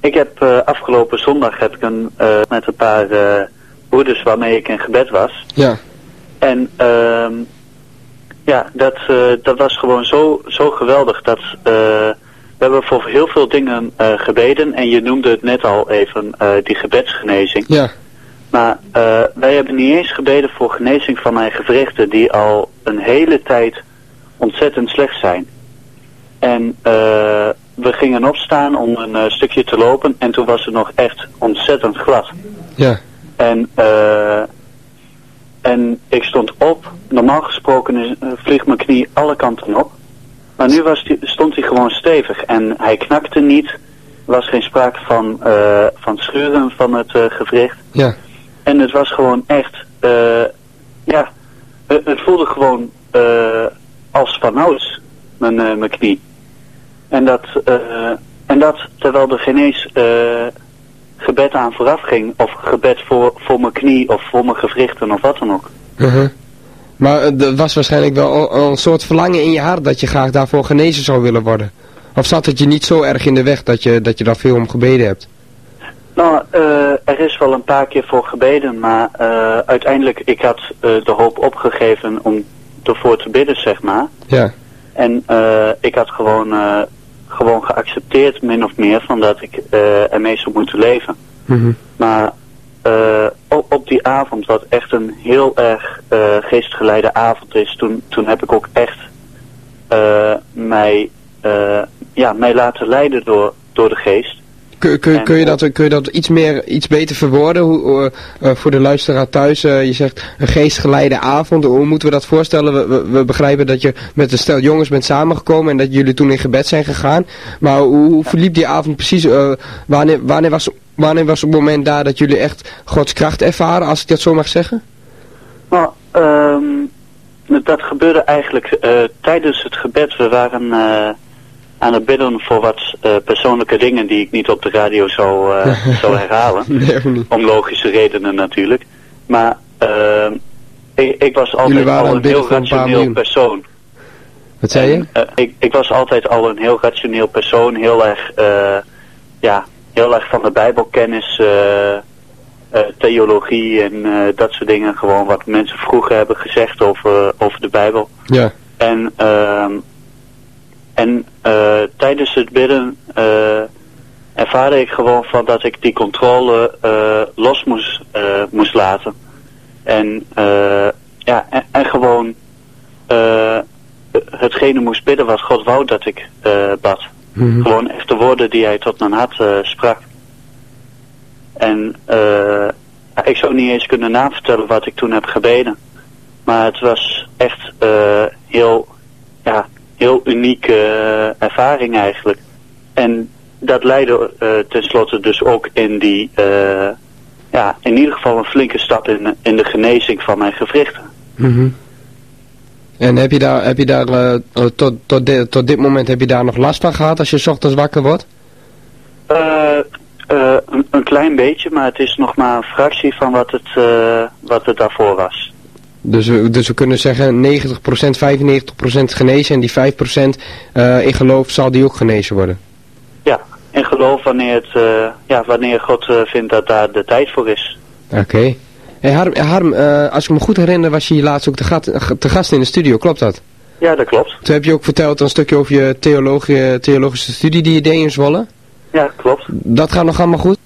ik heb uh, afgelopen zondag heb ik een, uh, met een paar uh, broeders waarmee ik in gebed was. Ja. En ehm ja, dat, dat was gewoon zo, zo geweldig. Dat, we hebben voor heel veel dingen gebeden. En je noemde het net al even, die gebedsgenezing. Ja. Maar wij hebben niet eens gebeden voor genezing van mijn gewrichten die al een hele tijd ontzettend slecht zijn. En uh, we gingen opstaan om een uh, stukje te lopen en toen was het nog echt ontzettend glad. Ja. En, uh, en ik stond op. Normaal gesproken is, uh, vliegt mijn knie alle kanten op. Maar nu was die, stond hij gewoon stevig en hij knakte niet. Er was geen sprake van, van schuren van het gewricht. Ja. En het was gewoon echt, ja, het, het voelde gewoon als vanouds, mijn, mijn knie. En dat, uh, en dat terwijl er geen eens uh, gebed aan vooraf ging. Of gebed voor, voor mijn knie of voor mijn gewrichten of wat dan ook. Uh -huh. Maar er was waarschijnlijk wel een soort verlangen in je hart dat je graag daarvoor genezen zou willen worden. Of zat het je niet zo erg in de weg dat je, dat je daar veel om gebeden hebt? Nou, uh, er is wel een paar keer voor gebeden, maar uh, uiteindelijk, ik had uh, de hoop opgegeven om ervoor te bidden, zeg maar. Ja. En ik had gewoon, gewoon geaccepteerd, min of meer, van dat ik uh, ermee zou moeten leven. Mm -hmm. Maar uh, op, op die avond, wat echt een heel erg uh, geestgeleide avond is, toen, toen heb ik ook echt mij, ja, mij laten leiden door, door de geest. Kun, kun, kun, je dat, kun je dat iets meer, iets beter verwoorden hoe, uh, uh, voor de luisteraar thuis? Uh, je zegt een geestgeleide avond. Hoe moeten we dat voorstellen? We, we, we, begrijpen dat je met een stel jongens bent samengekomen en dat jullie toen in gebed zijn gegaan. Maar hoe, hoe verliep die avond precies? wanneer, wanneer, was, wanneer was het moment daar dat jullie echt Gods kracht ervaren, als ik dat zo mag zeggen? Nou, um, dat gebeurde eigenlijk tijdens het gebed. We waren aan het bidden voor wat uh, persoonlijke dingen die ik niet op de radio zou, uh, zou herhalen. nee, om logische redenen natuurlijk. Maar uh, ik, ik, was altijd al een heel rationeel een persoon. Wat zei je? En, ik, ik, was altijd al een heel rationeel persoon, heel erg, ja, heel erg van de bijbelkennis, theologie en dat soort dingen. Gewoon wat mensen vroeger hebben gezegd over, over de bijbel. Ja. En ehm, en uh, tijdens het bidden uh, ervaarde ik gewoon van dat ik die controle uh, los moest, moest laten. En, ja, en, en gewoon hetgene moest bidden wat God wou dat ik bad. Mm -hmm. Gewoon echt de woorden die hij tot mijn hart sprak. En ik zou niet eens kunnen navertellen wat ik toen heb gebeden. Maar het was echt heel unieke uh, ervaring eigenlijk. En dat leidde uh, tenslotte dus ook in die, uh, ja, in ieder geval een flinke stap in, in de genezing van mijn gewrichten. Mm -hmm. En heb je daar, heb je daar tot, tot, de, tot dit moment heb je daar nog last van gehad als je 's ochtends wakker wordt? een, een klein beetje, maar het is nog maar een fractie van wat het, wat het daarvoor was. Dus we, dus we kunnen zeggen 90%, 95% genezen en die 5% uh, in geloof zal die ook genezen worden. Ja, in geloof wanneer, het, uh, ja, wanneer God uh, vindt dat daar de tijd voor is. Oké. Okay. Hey Harm, Harm als ik me goed herinner was je hier laatst ook te, gat, te gast in de studio, klopt dat? Ja, dat klopt. Toen heb je ook verteld een stukje over je theologie, theologische studie die je deed in Zwolle. Ja, klopt. Dat gaat nog allemaal goed?